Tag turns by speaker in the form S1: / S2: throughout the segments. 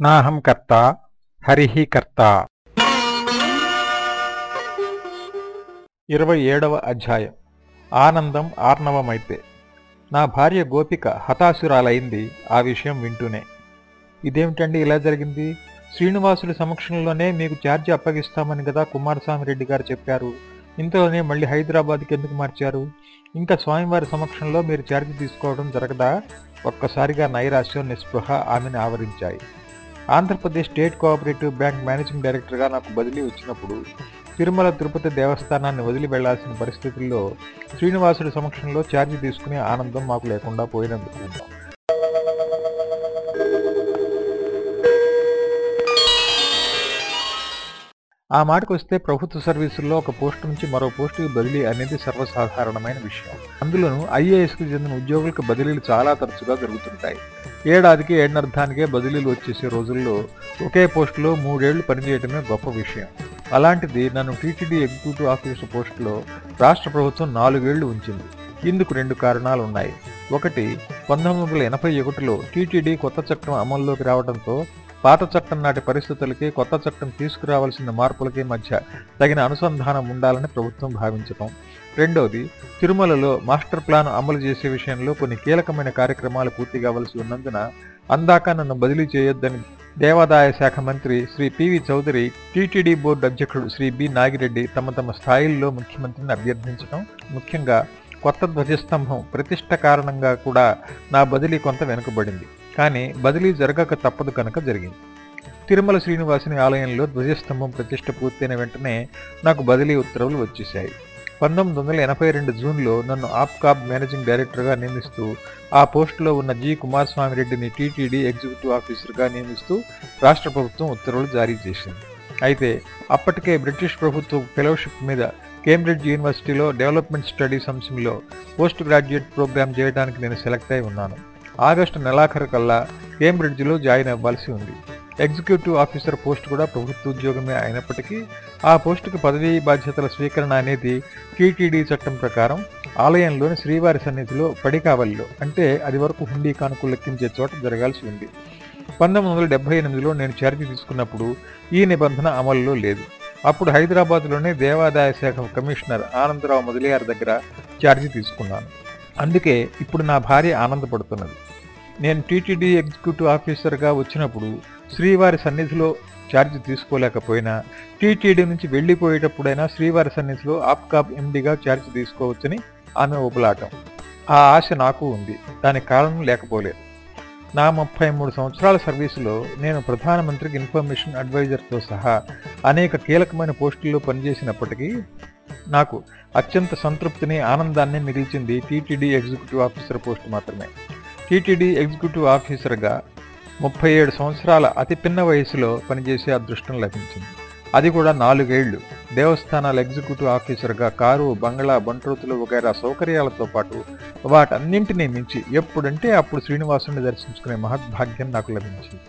S1: నాహం కర్త హరిహి కర్త. ఇరవై ఏడవ అధ్యాయం. ఆనందం ఆర్ణవమైతే నా భార్య గోపిక హతాశురాలైంది ఆ విషయం వింటూనే. ఇదేమిటండి ఇలా జరిగింది? శ్రీనివాసుడి సమక్షంలోనే మీకు ఛార్జీ అప్పగిస్తామని కదా కుమారస్వామి రెడ్డి గారు చెప్పారు. ఇంతలోనే మళ్ళీ హైదరాబాద్కి ఎందుకు మార్చారు? ఇంకా స్వామివారి సమక్షంలో మీరు ఛార్జీ తీసుకోవడం జరగదా? ఒక్కసారిగా నైరాశ్యం నిస్పృహ ఆమెను ఆవరించాయి. Andhra Pradesh state cooperative bank managing డైరెక్టర్గా నాకు బదిలీ వచ్చినప్పుడు తిరుమల తిరుపతి దేవస్థానాన్ని వదిలి వెళ్ళాల్సిన పరిస్థితుల్లో శ్రీనివాసుడి సమక్షంలో ఛార్జీ తీసుకునే ఆనందం మాకు లేకుండా పోయినందుకు ఆ మాటకు వస్తే ప్రభుత్వ సర్వీసుల్లో ఒక పోస్టు నుంచి మరో పోస్టుకి బదిలీ అనేది సర్వసాధారణమైన విషయం. అందులోనూ ఐఏఎస్కు చెందిన ఉద్యోగులకు బదిలీలు చాలా తరచుగా జరుగుతుంటాయి. ఏడాదికి ఏడనర్థానికే బదిలీలు వచ్చేసే రోజుల్లో ఒకే పోస్టులో మూడేళ్ళు పనిచేయడమే గొప్ప విషయం. అలాంటిది నన్ను టీటీడీ ఎగ్జిక్యూటివ్ ఆఫీసర్ పోస్టులో రాష్ట్ర ప్రభుత్వం నాలుగేళ్ళు ఉంచింది. ఇందుకు రెండు కారణాలు ఉన్నాయి ఒకటి పంతొమ్మిది వందల ఎనభై ఒకటిలో టీటీడీ కొత్త చట్టం అమల్లోకి రావడంతో పాత చట్టం నాటి పరిస్థితులకి కొత్త చట్టం తీసుకురావాల్సిన మార్పులకి మధ్య తగిన అనుసంధానం ఉండాలని ప్రభుత్వం భావించటం. రెండవది తిరుమలలో మాస్టర్ ప్లాన్ అమలు చేసే విషయంలో కొన్ని కీలకమైన కార్యక్రమాలు పూర్తి కావలసి ఉన్నందున అందాక నన్ను బదిలీ చేయొద్దని దేవాదాయ శాఖ మంత్రి Shri PV Chowdary TTD board అధ్యక్షుడు శ్రీ బి నాగిరెడ్డి తమ తమ స్థాయిల్లో ముఖ్యమంత్రిని అభ్యర్థించడం ముఖ్యంగా కొత్త ధ్వజస్తంభం ప్రతిష్ట కారణంగా కూడా నా బదిలీ కొంత వెనుకబడింది. కానీ బదిలీ జరగక తప్పదు కనుక జరిగింది. తిరుమల శ్రీనివాసుని ఆలయంలో ధ్వజస్తంభం ప్రతిష్ట పూర్తయిన వెంటనే నాకు బదిలీ ఉత్తర్వులు వచ్చేశాయి. పంతొమ్మిది వందల ఎనభై రెండు జూన్లో నన్ను ఆప్కాబ్ మేనేజింగ్ డైరెక్టర్గా నియమిస్తూ ఆ పోస్టులో ఉన్న జి. కుమారస్వామి రెడ్డిని టీటీడీ ఎగ్జిక్యూటివ్ ఆఫీసర్గా నియమిస్తూ రాష్ట్ర ప్రభుత్వం ఉత్తర్వులు జారీ చేసింది. అయితే అప్పటికే బ్రిటిష్ ప్రభుత్వం ఫెలోషిప్ మీద కేంబ్రిడ్జ్ యూనివర్సిటీలో డెవలప్మెంట్ స్టడీస్ అంశంలో పోస్ట్ గ్రాడ్యుయేట్ ప్రోగ్రామ్ చేయడానికి నేను సెలెక్ట్ అయి ఉన్నాను. ఆగస్టు నెలాఖరు కల్లా కేంబ్రిడ్జ్లో జాయిన్ అవ్వాల్సి ఉంది. ఎగ్జిక్యూటివ్ ఆఫీసర్ పోస్ట్ కూడా ప్రభుత్వ ఉద్యోగమే అయినప్పటికీ ఆ పోస్టుకు పదవీ బాధ్యతల స్వీకరణ అనేది టీటీడీ చట్టం ప్రకారం ఆలయంలోని శ్రీవారి సన్నిధిలో పడికావలిలో అంటే అది వరకు హుండీ కానుకలు లెక్కించే చోట జరగాల్సి ఉంది. పంతొమ్మిది వందల డెబ్బై ఎనిమిదిలో నేను ఛార్జీ తీసుకున్నప్పుడు ఈ నిబంధన అమలులో లేదు. అప్పుడు హైదరాబాద్లోనే దేవాదాయ శాఖ కమిషనర్ ఆనందరావు మొదలియార్ దగ్గర ఛార్జీ తీసుకున్నాను. అందుకే ఇప్పుడు నా భార్య ఆనందపడుతున్నది. నేను టీటీడీ ఎగ్జిక్యూటివ్ ఆఫీసర్గా వచ్చినప్పుడు శ్రీవారి సన్నిధిలో ఛార్జ్ తీసుకోలేకపోయినా టీటీడీ నుంచి వెళ్ళిపోయేటప్పుడైనా శ్రీవారి సన్నిధిలో ఆప్కాబ్ ఎండిగా ఛార్జ్ తీసుకోవచ్చని ఆమె ఉపలాటం ఆ ఆశ నాకు ఉంది. దానికి కారణం లేకపోలేదు. నా ముప్పై మూడు సంవత్సరాల సర్వీసులో నేను ప్రధానమంత్రికి ఇన్ఫర్మేషన్ అడ్వైజర్తో సహా అనేక కీలకమైన పోస్టుల్లో పనిచేసినప్పటికీ నాకు అత్యంత సంతృప్తిని ఆనందాన్ని మిగిల్చింది టీటీడీ ఎగ్జిక్యూటివ్ ఆఫీసర్ పోస్టు మాత్రమే. టీటీడీ ఎగ్జిక్యూటివ్ ఆఫీసర్గా ముప్పై ఏడు సంవత్సరాల అతి పిన్న వయసులో పనిచేసే అదృష్టం లభించింది. అది కూడా నాలుగేళ్ళు. దేవస్థానాల ఎగ్జిక్యూటివ్ ఆఫీసర్గా కారు బంగ్లా బంట్రోతులు వగైరా సౌకర్యాలతో పాటు వాటన్నింటినీ మించి ఎప్పుడంటే అప్పుడు శ్రీనివాసుని దర్శించుకునే మహద్భాగ్యం నాకు లభించింది.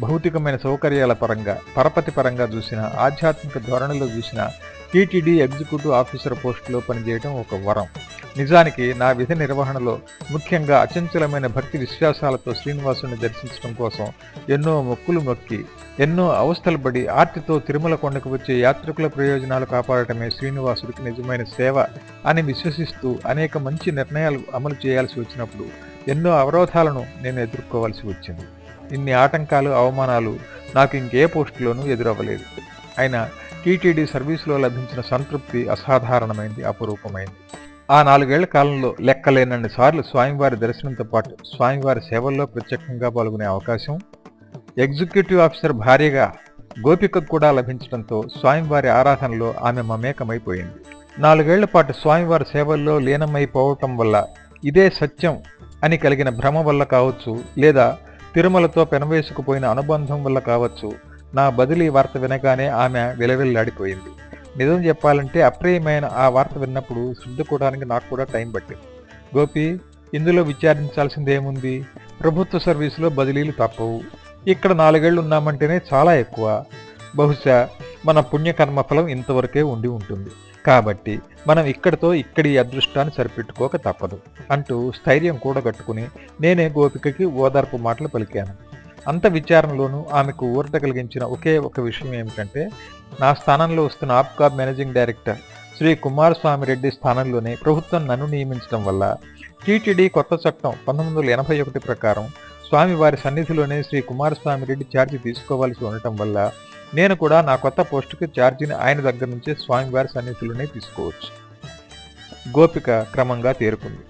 S1: భౌతికమైన సౌకర్యాల పరంగా పరపతి పరంగా చూసిన ఆధ్యాత్మిక ధోరణిలో చూసిన టీటీడీ ఎగ్జిక్యూటివ్ ఆఫీసర్ పోస్టులో పనిచేయడం ఒక వరం. నిజానికి నా విధి నిర్వహణలో ముఖ్యంగా అచంచలమైన భక్తి విశ్వాసాలతో శ్రీనివాసుని దర్శించడం కోసం ఎన్నో మొక్కులు మొక్కి ఎన్నో అవస్థలు పడి ఆర్తితో తిరుమల కొండకు వచ్చే యాత్రికుల ప్రయోజనాలు కాపాడటమే శ్రీనివాసుడికి నిజమైన సేవ అని విశ్వసిస్తూ అనేక మంచి నిర్ణయాలు అమలు చేయాల్సి వచ్చినప్పుడు ఎన్నో అవరోధాలను నేను ఎదుర్కోవాల్సి వచ్చింది. ఇన్ని ఆటంకాలు అవమానాలు నాకు ఇంకే పోస్టులోనూ ఎదురవ్వలేదు. అయినా టీటీడీ సర్వీసులో లభించిన సంతృప్తి అసాధారణమైంది అపురూపమైంది. ఆ నాలుగేళ్ళ కాలంలో లెక్కలేనన్ని సార్లు స్వామివారి దర్శనంతో పాటు స్వామివారి సేవల్లో ప్రత్యక్షంగా పాల్గొనే అవకాశం ఎగ్జిక్యూటివ్ ఆఫీసర్ భార్యగా గోపికకు కూడా లభించడంతో స్వామివారి ఆరాధనలో ఆమె మమేకమైపోయింది. నాలుగేళ్ళ పాటు స్వామివారి సేవల్లో లీనమైపోవటం వల్ల ఇదే సత్యం అని కలిగిన భ్రమ వల్ల కావచ్చు లేదా తిరుమలతో పెనవేసుకుపోయిన అనుబంధం వల్ల కావచ్చు నా బదిలీ వార్త వినగానే ఆమె విలవిల్లాడిపోయింది. నిజం చెప్పాలంటే అప్రియమైన ఆ వార్త విన్నప్పుడు సర్దుకోవడానికి నాకు కూడా టైం పట్టింది. గోపి ఇందులో విచారించాల్సిందేముంది? ప్రభుత్వ సర్వీసులో బదిలీలు తప్పవు. ఇక్కడ నాలుగేళ్ళు ఉన్నామంటేనే చాలా ఎక్కువ. బహుశా మన పుణ్యకర్మ ఫలం ఇంతవరకే ఉండి ఉంటుంది. కాబట్టి మనం ఇక్కడితో ఇక్కడి అదృష్టాన్ని సరిపెట్టుకోక తప్పదు అంటూ స్థైర్యం కూడగట్టుకుని నేనే గోపికకి ఓదార్పు మాటలు పలికాను. అంత విచారణలోనూ ఆమెకు ఊరట కలిగించిన ఒకే ఒక విషయం ఏమిటంటే నా స్థానంలో వస్తున్న APCOB managing director Shri Kumaraswamy Reddy స్థానంలోనే ప్రభుత్వం నన్ను నియమించడం వల్ల టీటీడీ కొత్త చట్టం పంతొమ్మిది వందల ఎనభై ఒకటి ప్రకారం స్వామివారి సన్నిధిలోనే శ్రీ కుమారస్వామి రెడ్డి ఛార్జీ తీసుకోవాల్సి ఉండటం వల్ల నేను కూడా నా కొత్త పోస్టుకి ఛార్జీని ఆయన దగ్గర నుంచే స్వామివారి సన్నిధిలోనే తీసుకోవచ్చు. గోపిక క్రమంగా తేరుకుంది.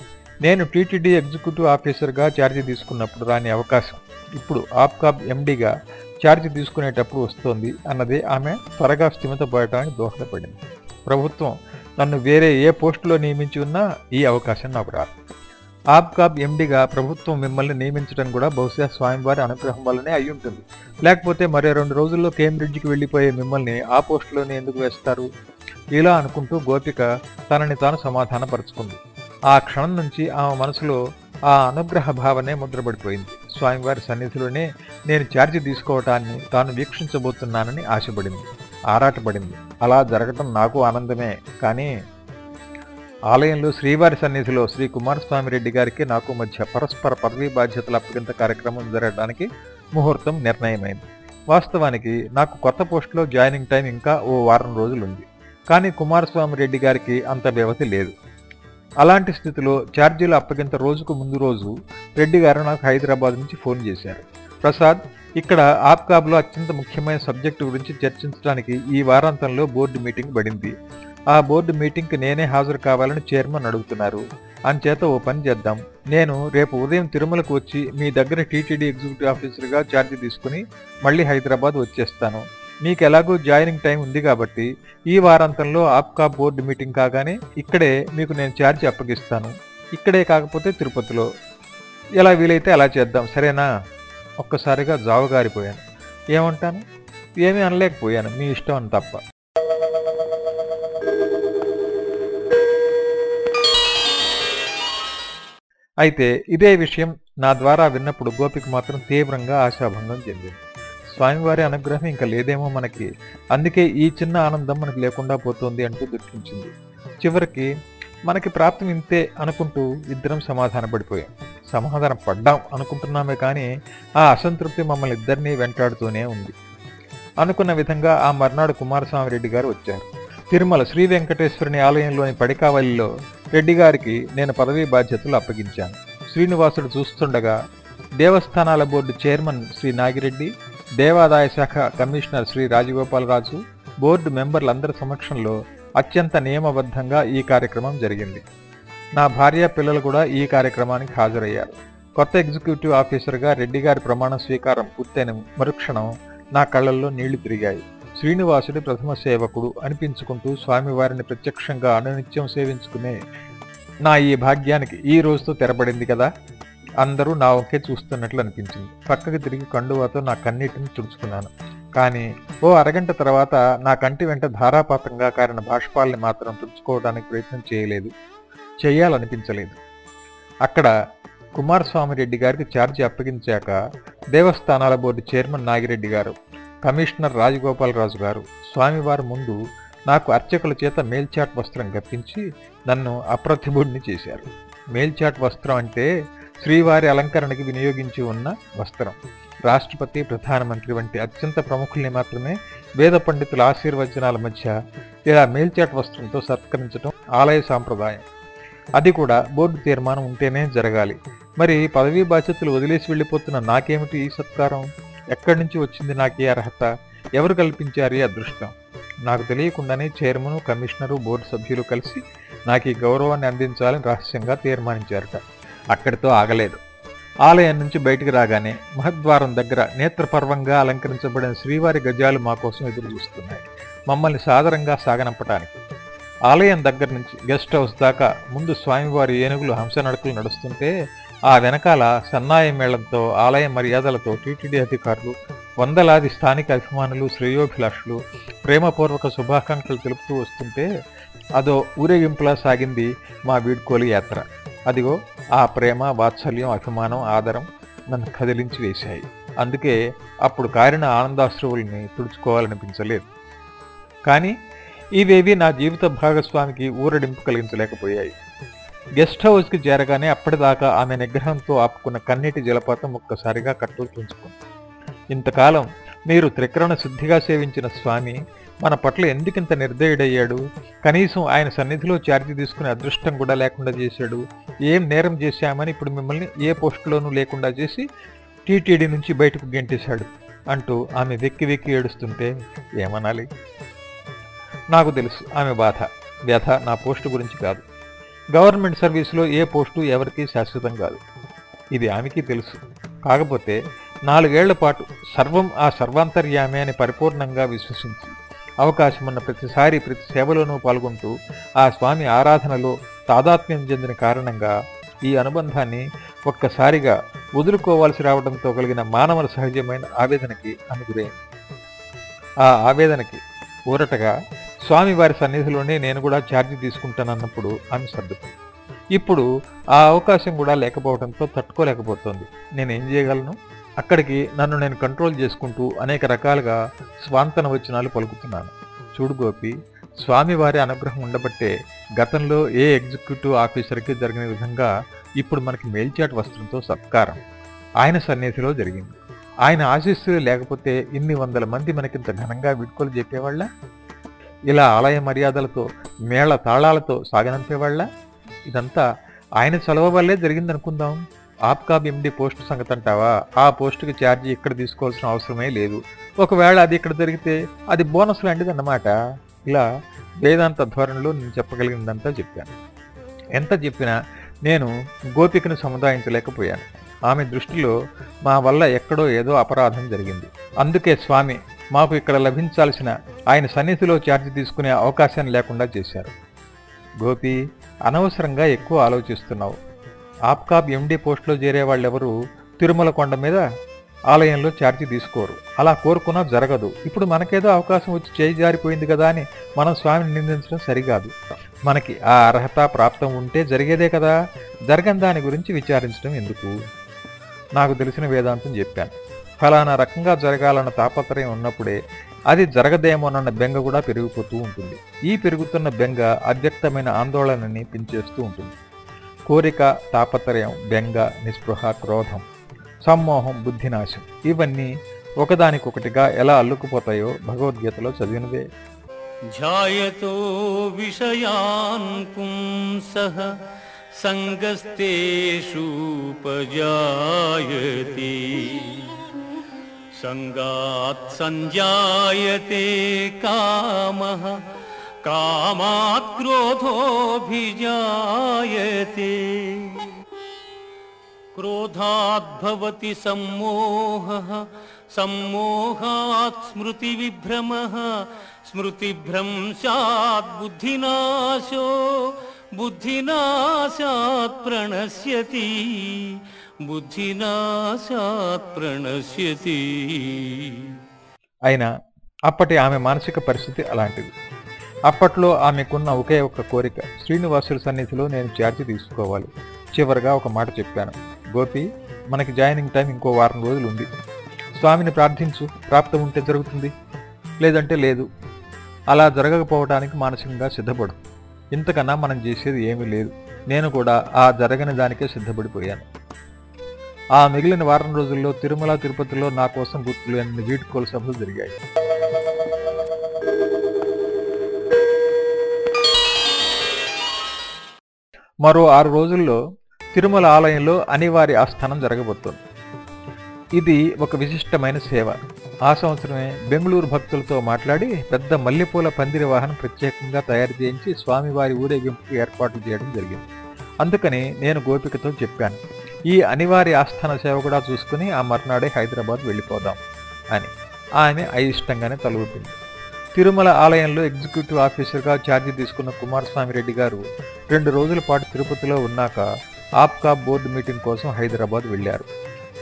S1: నేను టీటీడీ ఎగ్జిక్యూటివ్ ఆఫీసర్గా ఛార్జీ తీసుకున్నప్పుడు రాని అవకాశం ఇప్పుడు ఆప్కాబ్ ఎండీగా ఛార్జ్ తీసుకునేటప్పుడు వస్తోంది అన్నదే ఆమె త్వరగా స్థిమితపడటానికి దోహదపడింది. ప్రభుత్వం నన్ను వేరే ఏ పోస్టులో నియమించి ఉన్నా ఈ అవకాశం నాకు రాదు. ఆప్కాబ్ ఎండిగా ప్రభుత్వం మిమ్మల్ని నియమించడం కూడా బహుశా స్వామివారి అనుగ్రహం వల్లనే అయి ఉంటుంది. లేకపోతే మరో రెండు రోజుల్లో కేంబ్రిడ్జ్కి వెళ్ళిపోయే మిమ్మల్ని ఆ పోస్టులోనే ఎందుకు వేస్తారు? ఇలా అనుకుంటూ గోపిక తనని తాను సమాధానపరుచుకుంది. ఆ క్షణం నుంచి ఆమె మనసులో ఆ అనుగ్రహ భావనే ముద్రపడిపోయింది. స్వామివారి సన్నిధిలోనే నేను ఛార్జీ తీసుకోవటాన్ని తాను వీక్షించబోతున్నానని ఆశపడింది ఆరాటపడింది. అలా జరగటం నాకు ఆనందమే కానీ ఆలయంలో శ్రీవారి సన్నిధిలో శ్రీ కుమారస్వామి రెడ్డి గారికి నాకు మధ్య పరస్పర పదవీ బాధ్యతల అప్పగింత కార్యక్రమం జరగడానికి ముహూర్తం నిర్ణయమైంది. వాస్తవానికి నాకు కొత్త పోస్టులో జాయినింగ్ టైం ఇంకా ఓ వారం రోజులుంది. కానీ కుమారస్వామి రెడ్డి గారికి అంత వ్యవధి లేదు. అలాంటి స్థితిలో ఛార్జీల అప్పగింత రోజుకు ముందు రోజు రెడ్డి గారు నాకు హైదరాబాద్ నుంచి ఫోన్ చేశారు. ప్రసాద్ ఇక్కడ ఆప్కాబ్లో అత్యంత ముఖ్యమైన సబ్జెక్టు గురించి చర్చించడానికి ఈ వారాంతంలో బోర్డు మీటింగ్ పడింది. ఆ బోర్డు మీటింగ్కి నేనే హాజరు కావాలని చైర్మన్ అడుగుతున్నారు. అంచేత ఓ పని చేద్దాం. నేను రేపు ఉదయం తిరుమలకు వచ్చి మీ దగ్గర టీటీడీ ఎగ్జిక్యూటివ్ ఆఫీసర్గా ఛార్జీ తీసుకుని మళ్ళీ హైదరాబాద్ వచ్చేస్తాను. మీకు ఎలాగో జాయినింగ్ టైం ఉంది కాబట్టి ఈ వారాంతంలో ఆప్కా బోర్డు మీటింగ్ కాగానే ఇక్కడే మీకు నేను ఛార్జ్ అప్పగిస్తాను. ఇక్కడే కాకపోతే తిరుపతిలో. ఎలా వీలైతే అలా చేద్దాం. సరేనా? ఒక్కసారిగా జావగారిపోయాను. ఏమంటాను? ఏమీ అనలేకపోయాను. మీ ఇష్టం అని తప్ప. అయితే ఇదే విషయం నా ద్వారా విన్నప్పుడు గోపికి మాత్రం తీవ్రంగా ఆశాభంగం చెందింది. స్వామివారి అనుగ్రహం ఇంకా లేదేమో మనకి. అందుకే ఈ చిన్న ఆనందం మనకి లేకుండా పోతుంది అంటూ దుఃఖించింది. చివరికి మనకి ప్రాప్తం ఇంతే అనుకుంటూ ఇద్దరం సమాధాన పడిపోయాం సమాధానం పడ్డాం అనుకుంటున్నామే కానీ ఆ అసంతృప్తి మమ్మల్ని ఇద్దరినీ వెంటాడుతూనే ఉంది. అనుకున్న విధంగా ఆ మర్నాడు కుమారస్వామి రెడ్డి గారు వచ్చారు. తిరుమల శ్రీ వెంకటేశ్వరుని ఆలయంలోని పడికావలిలో రెడ్డి గారికి నేను పదవీ బాధ్యతలు అప్పగించాను. శ్రీనివాసుడు చూస్తుండగా దేవస్థానాల బోర్డు చైర్మన్ శ్రీ నాగిరెడ్డి దేవాదాయ శాఖ కమిషనర్ శ్రీ రాజగోపాలరాజు బోర్డు మెంబర్లందరి సమక్షంలో అత్యంత నియమబద్ధంగా ఈ కార్యక్రమం జరిగింది. నా భార్య పిల్లలు కూడా ఈ కార్యక్రమానికి హాజరయ్యారు. కొత్త ఎగ్జిక్యూటివ్ ఆఫీసర్గా రెడ్డి గారి ప్రమాణ స్వీకారం పూర్తయిన మరుక్షణం నా కళ్ళల్లో నీళ్ళు తిరిగాయి. శ్రీనివాసుడి ప్రథమ సేవకుడు అనిపించుకుంటూ స్వామివారిని ప్రత్యక్షంగా అనునిత్యం సేవించుకునే నా ఈ భాగ్యానికి ఈ రోజుతో తెరబడింది కదా? అందరూ నా ఒకే చూస్తున్నట్లు అనిపించింది. పక్కకి తిరిగి కండువాతో నా కన్నీటిని తుడుచుకున్నాను. కానీ ఓ అరగంట తర్వాత నా కంటి వెంట ధారాపాతంగా కారిన బాష్పాల్ని మాత్రం తుడుచుకోవడానికి ప్రయత్నం చేయలేదు. చేయాలనిపించలేదు. అక్కడ కుమారస్వామి రెడ్డి గారికి ఛార్జీ అప్పగించాక దేవస్థానాల బోర్డు చైర్మన్ నాగిరెడ్డి గారు కమిషనర్ రాజగోపాలరాజు గారు స్వామివారి ముందు నాకు అర్చకుల చేత మేల్చాట్ వస్త్రం కప్పించి నన్ను అప్రతిభుడిని చేశారు. మేల్చాట్ వస్త్రం అంటే శ్రీవారి అలంకరణకి వినియోగించి ఉన్న వస్త్రం. రాష్ట్రపతి ప్రధానమంత్రి వంటి అత్యంత ప్రముఖుల్ని మాత్రమే వేద పండితుల ఆశీర్వచనాల మధ్య ఇలా మేల్చాట్ వస్త్రంతో సత్కరించడం ఆలయ సాంప్రదాయం. అది కూడా బోర్డు తీర్మానం ఉంటేనే జరగాలి. మరి పదవీ బాధ్యతలు వదిలేసి వెళ్ళిపోతున్న నాకేమిటి ఈ సత్కారం? ఎక్కడి నుంచి వచ్చింది నాకు ఈ అర్హత? ఎవరు కల్పించారు ఈ అదృష్టం? నాకు తెలియకుండానే చైర్మన్ కమిషనరు బోర్డు సభ్యులు కలిసి నాకు ఈ గౌరవాన్ని అందించాలని రహస్యంగా తీర్మానించారట. అక్కడితో ఆగలేదు. ఆలయం నుంచి బయటికి రాగానే మహద్వారం దగ్గర నేత్రపర్వంగా అలంకరించబడిన శ్రీవారి గజాలు మా కోసం ఎదురు చూస్తున్నాయి. మమ్మల్ని సాదరంగా సాగనంపటానికి. ఆలయం దగ్గర నుంచి గెస్ట్ హౌస్ దాకా ముందు స్వామివారి ఏనుగులు హంస నడకలు నడుస్తుంటే ఆ వెనకాల సన్నాయి మేళంతో ఆలయ మర్యాదలతో టీటీడీ అధికారులు వందలాది స్థానిక అభిమానులు శ్రేయోభిలాషులు ప్రేమపూర్వక శుభాకాంక్షలు తెలుపుతూ వస్తుంటే అదో ఊరేగింపులా సాగింది మా వీడ్కోలు యాత్ర. అదిగో ఆ ప్రేమ వాత్సల్యం అభిమానం ఆదరం నన్ను కదిలించి వేశాయి. అందుకే అప్పుడు కారిన ఆనందాశ్రువుల్ని తుడుచుకోవాలనిపించలేదు. కానీ ఇవేవి నా జీవిత భాగస్వామికి ఊరడింపు కలిగించలేకపోయాయి. గెస్ట్ హౌస్కి చేరగానే అప్పటిదాకా ఆమె నిగ్రహంతో ఆపుకున్న కన్నీటి జలపాతం ఒక్కసారిగా కట్టూరు ఇంతకాలం మీరు త్రికరణ శుద్ధిగా సేవించిన స్వామి మన పట్ల ఎందుకింత నిర్దయుడయ్యాడు? కనీసం ఆయన సన్నిధిలో ఛార్జీ తీసుకునే అదృష్టం కూడా లేకుండా చేశాడు. ఏం నేరం చేశామని ఇప్పుడు మిమ్మల్ని ఏ పోస్టులోనూ లేకుండా చేసి టీటీడీ నుంచి బయటకు గెంటేశాడు అంటూ ఆమె వెక్కి వెక్కి ఏడుస్తుంటే ఏమనాలి? నాకు తెలుసు ఆమె బాధ వ్యధ నా పోస్టు గురించి కాదు. గవర్నమెంట్ సర్వీసులో ఏ పోస్టు ఎవరికీ శాశ్వతం కాదు. ఇది ఆమెకి తెలుసు. కాకపోతే నాలుగేళ్ళ పాటు సర్వం ఆ సర్వాంతర్యామే అని పరిపూర్ణంగా విశ్వసించి అవకాశం ఉన్న ప్రతిసారి ప్రతి సేవలోనూ పాల్గొంటూ ఆ స్వామి ఆరాధనలో తాదాత్మ్యం చెందిన కారణంగా ఈ అనుబంధాన్ని ఒక్కసారిగా వదులుకోవాల్సి రావడంతో కలిగిన మానవ సహజమైన ఆవేదనకి అనుగురైంది ఆ ఆవేదనకి ఊరటగా స్వామివారి సన్నిధిలోనే నేను కూడా ఛార్జీ తీసుకుంటానన్నప్పుడు ఆమె సర్దుకుంది. ఇప్పుడు ఆ అవకాశం కూడా లేకపోవడంతో తట్టుకోలేకపోతోంది. నేనేం చేయగలను? అక్కడికి నన్ను నేను కంట్రోల్ చేసుకుంటూ అనేక రకాలుగా స్వాంతన వచనాలు పలుకుతున్నాను. చూడు గోపి స్వామివారి అనుగ్రహం ఉండబట్టే గతంలో ఏ ఎగ్జిక్యూటివ్ ఆఫీసర్కి జరిగిన విధంగా ఇప్పుడు మనకి మేల్చాటు వస్త్రంతో సత్కారం. ఆయన సన్నిధిలో జరిగింది. ఆయన ఆశీస్సులు లేకపోతే ఇన్ని వందల మంది మనకింత ఘనంగా వీడ్కోలు చెప్పేవాళ్ళ? ఇలా ఆలయ మర్యాదలతో మేళ తాళాలతో సాగనంపేవాళ్ళ ఇదంతా ఆయన చలవ వల్లే జరిగిందనుకుందాం. ఆప్కాబ్ ఎండి పోస్ట్ సంగతి అంటావా ఆ పోస్టుకి ఛార్జీ ఇక్కడ తీసుకోవాల్సిన అవసరమే లేదు. ఒకవేళ అది ఇక్కడ జరిగితే అది బోనస్ లాంటిది అన్నమాట ఇలా వేదాంత ధోరణిలో నేను చెప్పగలిగిందంతా చెప్పాను. ఎంత చెప్పినా నేను గోపికను సముదాయించలేకపోయాను. ఆమె దృష్టిలో మా వల్ల ఎక్కడో ఏదో అపరాధం జరిగింది. అందుకే స్వామి మాకు ఇక్కడ లభించాల్సిన ఆయన సన్నిధిలో ఛార్జీ తీసుకునే అవకాశాన్ని లేకుండా చేశారు. గోపి అనవసరంగా ఎక్కువ ఆలోచిస్తున్నావు. ఆప్కాబ్ ఎండీ పోస్టులో చేరే వాళ్ళెవరూ తిరుమల కొండ మీద ఆలయంలో ఛార్జీ తీసుకోరు. అలా కోరుకున్నా జరగదు. ఇప్పుడు మనకేదో అవకాశం వచ్చి చేయి జారిపోయింది కదా అని మనం స్వామిని నిందించడం సరికాదు. మనకి ఆ అర్హత ప్రాప్తం ఉంటే జరిగేదే కదా. జరగని దాని గురించి విచారించడం ఎందుకు? నాకు తెలిసిన వేదాంతం చెప్పాను. ఫలానా రకంగా జరగాలన్న తాపత్రయం ఉన్నప్పుడే అది జరగదేమోనన్న బెంగ కూడా పెరిగిపోతూ ఉంటుంది. ఈ పెరుగుతున్న బెంగ అవ్యక్తమైన ఆందోళనని పెంచేస్తూ ఉంటుంది. కోరిక తాపత్రయం బెంగ నిస్పృహ క్రోధం సమ్మోహం బుద్ధినాశం ఇవన్నీ ఒకదానికొకటిగా ఎలా అల్లుకుపోతాయో భగవద్గీతలో చదివినవే
S2: ధ్యాయతో విషయాన్ పుంసః సంగస్తేషూపజాయతి సంగాత్ సంజాయతే కామః कामात् क्रोधोऽभिजायते क्रोधात् भवति सम्मोहः सम्मोहात् स्मृतिविभ्रमः स्मृतिभ्रंशात् बुद्धिनाशो बुद्धिनाशात् प्रणश्यति बुद्धिनाशात् प्रणश्यति
S1: అయినా అప్పటి ఆమె మానసిక పరిస్థితి అలాంటిది అప్పట్లో ఆమెకున్న ఒకే ఒక్క కోరిక శ్రీనివాసుల సన్నిధిలో నేను ఛార్జీ తీసుకోవాలి. చివరిగా ఒక మాట చెప్పాను. గోపి మనకి జాయినింగ్ టైం ఇంకో వారం రోజులు ఉంది స్వామిని ప్రార్థించు. ప్రాప్తం ఉంటే జరుగుతుంది. లేదంటే లేదు. అలా జరగకపోవడానికి మానసికంగా సిద్ధపడు. ఇంతకన్నా మనం చేసేది ఏమీ లేదు. నేను కూడా ఆ జరగని దానికే సిద్ధపడిపోయాను. ఆ మిగిలిన వారం రోజుల్లో తిరుమల తిరుపతిలో నా కోసం గుర్తులు అన్ని వీడ్కోలు సభలు జరిగాయి. మరో ఆరు రోజుల్లో తిరుమల ఆలయంలో అనివార్య ఆస్థానం జరగబోతోంది. ఇది ఒక విశిష్టమైన సేవ. ఆ సంవత్సరమే బెంగళూరు భక్తులతో మాట్లాడి పెద్ద మల్లెపూల పందిరి వాహనం ప్రత్యేకంగా తయారు చేయించి స్వామివారి ఊరేగింపుకు ఏర్పాట్లు చేయడం జరిగింది. అందుకని నేను గోపికతో చెప్పాను ఈ అనివార్య ఆస్థాన సేవ కూడా చూసుకుని ఆ మర్నాడే హైదరాబాద్ వెళ్ళిపోదాం అని. ఆమె అయిష్టంగానే తలుగుతుంది తిరుమల ఆలయంలో ఎగ్జిక్యూటివ్ ఆఫీసర్గా ఛార్జీ తీసుకున్న కుమారస్వామి రెడ్డి గారు రెండు రోజుల పాటు తిరుపతిలో ఉన్నాక ఆప్కా బోర్డు మీటింగ్ కోసం హైదరాబాద్ వెళ్ళారు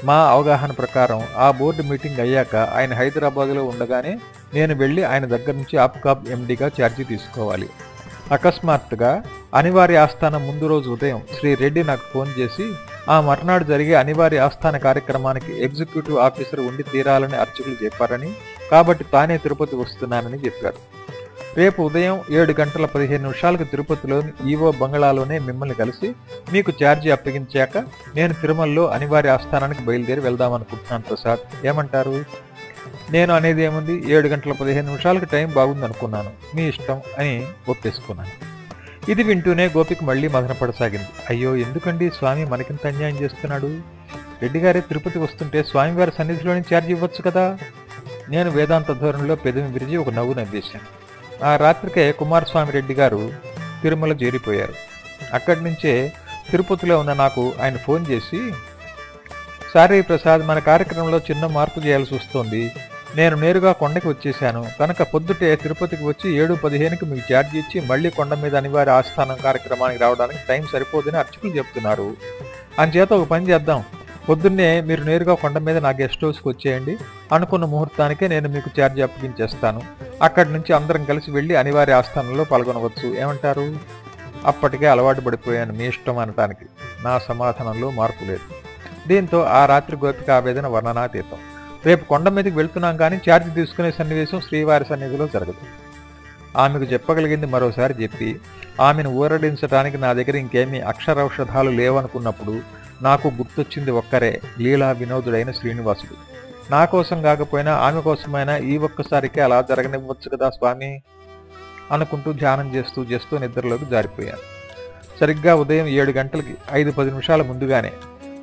S1: మా అవగాహన ప్రకారం ఆ బోర్డు మీటింగ్ అయ్యాక ఆయన హైదరాబాద్లో ఉండగానే నేను వెళ్ళి ఆయన దగ్గర నుంచి ఆప్కాబ్ ఎండీగా ఛార్జీ తీసుకోవాలి. అకస్మాత్తుగా అనివార్య ఆస్థానం ముందు రోజు ఉదయం శ్రీ రెడ్డి నాకు ఫోన్ చేసి ఆ మర్నాడు జరిగే అనివార్య ఆస్థాన కార్యక్రమానికి ఎగ్జిక్యూటివ్ ఆఫీసర్ ఉండి తీరాలని అర్చకులు చెప్పారని కాబట్టి తానే తిరుపతి వస్తున్నానని చెప్పారు. రేపు ఉదయం ఏడు గంటల పదిహేను నిమిషాలకు తిరుపతిలోని ఈవో బంగళాలోనే మిమ్మల్ని కలిసి మీకు ఛార్జీ అప్పగించాక నేను తిరుమలలో అనివార్య ఆస్థానానికి బయలుదేరి వెళ్దామనుకుంటున్నాను ప్రసాద్. ఏమంటారు? నేను అనేది ఏముంది? ఏడు గంటల పదిహేను నిమిషాలకు టైం బాగుంది అనుకున్నాను మీ ఇష్టం అని ఒప్పేసుకున్నాను. ఇది వింటూనే గోపికి మళ్ళీ మదనపడసాగింది. అయ్యో ఎందుకండి స్వామి మనకింత అన్యాయం చేస్తున్నాడు? రెడ్డిగారే తిరుపతి వస్తుంటే స్వామివారి సన్నిధిలోని ఛార్జ్ ఇవ్వచ్చు కదా? నేను వేదాంత ధోరణిలో పెదవి విరిచి ఒక నవ్వు నవ్వేశాను ఆ రాత్రికే కుమారస్వామి రెడ్డి గారు తిరుమల చేరిపోయారు. అక్కడి నుంచే తిరుపతిలో ఉన్న నాకు ఆయన ఫోన్ చేసి సారీ ప్రసాద్ మన కార్యక్రమంలో చిన్న మార్పు చేయాల్సి వస్తోంది. నేను నేరుగా కొండకి వచ్చేశాను. కనుక పొద్దుటే తిరుపతికి వచ్చి ఏడు పదిహేనుకి మీకు ఛార్జ్ ఇచ్చి మళ్ళీ కొండ మీద అనివార్య ఆస్థానం కార్యక్రమానికి రావడానికి టైం సరిపోదని అర్చకులు చెప్తున్నారు. అంచేత ఒక పని చేద్దాం. పొద్దున్నే మీరు నేరుగా కొండ మీద నా గెస్ట్ హౌస్కి వచ్చేయండి. అనుకున్న ముహూర్తానికే నేను మీకు ఛార్జ్ అప్పగించేస్తాను. అక్కడి నుంచి అందరం కలిసి వెళ్ళి అనివార్య ఆస్థానంలో పాల్గొనవచ్చు. ఏమంటారు? అప్పటికే అలవాటు పడిపోయాను మీ ఇష్టం అనటానికి. నా సమాధానంలో మార్పు లేదు. దీంతో ఆ రాత్రి గోపిక ఆవేదన వర్ణనాతీతం. రేపు కొండ మీదకి వెళ్తున్నాం కానీ ఛార్జ్ తీసుకునే సన్నివేశం శ్రీవారి సన్నిధిలో జరగదు. ఆమెకు చెప్పగలిగింది మరోసారి చెప్పి ఆమెను ఊరడించడానికి నా దగ్గర ఇంకేమీ అక్షరౌషధాలు లేవనుకున్నప్పుడు నాకు గుర్తొచ్చింది ఒక్కరే లీలా వినోదుడైన శ్రీనివాసుడు. నా కోసం కాకపోయినా ఆమె కోసమైనా ఈ ఒక్కసారికి అలా జరగనివ్వచ్చు కదా స్వామి? అనుకుంటూ ధ్యానం చేస్తూ చేస్తూ నిద్రలోకి జారిపోయాను. సరిగ్గా ఉదయం ఏడు గంటలకి ఐదు పది నిమిషాల ముందుగానే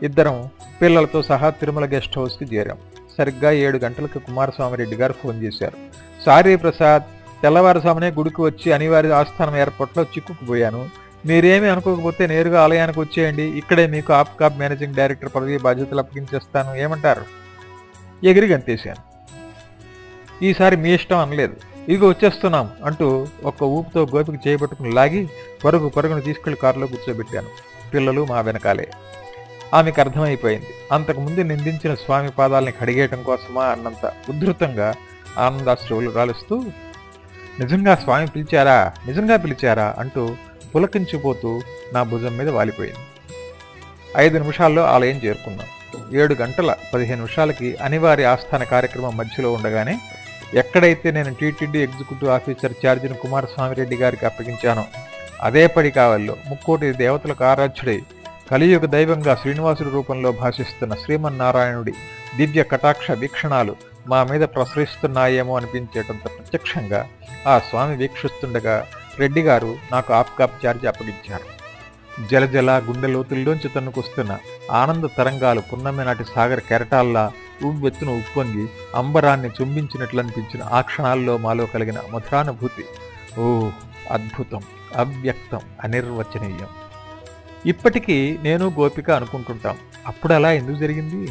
S1: ఇద్దరం పిల్లలతో సహా తిరుమల గెస్ట్ హౌస్కి చేరాం. సరిగ్గా ఏడు గంటలకు కుమారస్వామి రెడ్డి గారు ఫోన్ చేశారు. సారీ ప్రసాద్ తెల్లవారుసామనే గుడికి వచ్చి అనివార్య ఆస్థానం ఏర్పాట్లో చిక్కుకుపోయాను. మీరేమీ అనుకోకపోతే నేరుగా ఆలయానికి వచ్చేయండి. ఇక్కడే మీకు ఆప్కాబ్ మేనేజింగ్ డైరెక్టర్ పదవి బాధ్యతలు అప్పగించేస్తాను. ఏమంటారు? ఎగిరి గంతేశాను. ఈసారి మీ ఇష్టం అనలేదు. ఇదిగో వచ్చేస్తున్నాం అంటూ ఒక్క ఊపుతో గోపికి చేయబట్టుకుని లాగి పరుగు పరుగును తీసుకెళ్ళి కారులో కూర్చోబెట్టాను. పిల్లలు మా వెనకాలే. ఆమెకు అర్థమైపోయింది. అంతకుముందు నిందించిన స్వామి పాదాలని కడిగేయటం కోసమా అన్నంత ఉద్ధృతంగా ఆనందాశ్రవులు రాలుస్తూ నిజంగా స్వామి పిలిచారా? నిజంగా పిలిచారా? అంటూ పులకించిపోతూ నా భుజం మీద వాలిపోయింది. ఐదు నిమిషాల్లో ఆలయం చేరుకున్నాం. ఏడు గంటల పదిహేను నిమిషాలకి అనివార్య ఆస్థాన కార్యక్రమం మధ్యలో ఉండగానే ఎక్కడైతే నేను టీటీడీ ఎగ్జిక్యూటివ్ ఆఫీసర్ ఛార్జిని కుమారస్వామి రెడ్డి గారికి అప్పగించానో అదే పడి కావల్లో ముక్కోటి దేవతలకు ఆరాధ్యుడై కలియుగ దైవంగా శ్రీనివాసుడి రూపంలో భాషిస్తున్న శ్రీమన్నారాయణుడి దివ్య కటాక్ష వీక్షణాలు మా మీద ప్రసరిస్తున్నాయేమో అనిపించేటంత ప్రత్యక్షంగా ఆ స్వామి వీక్షిస్తుండగా రెడ్డి గారు నాకు ఆప్కాప్ ఛార్జ్ అప్పగించారు. జలజల గుండె లోతుల్లోంచి తన్నుకొస్తున్న ఆనంద తరంగాలు పున్నమి నాటి సాగర్ కెరటాల్లా ఉవ్వెత్తున ఉప్పొంగి అంబరాన్ని చుంబించినట్లు అనిపించిన ఆ క్షణాల్లో మాలో కలిగిన మధురానుభూతి ఓ అద్భుతం అవ్యక్తం అనిర్వచనీయం. ఇప్పటికీ నేను గోపిక అనుకుంటుంటాం. అప్పుడు అలా ఎందుకు జరిగింది?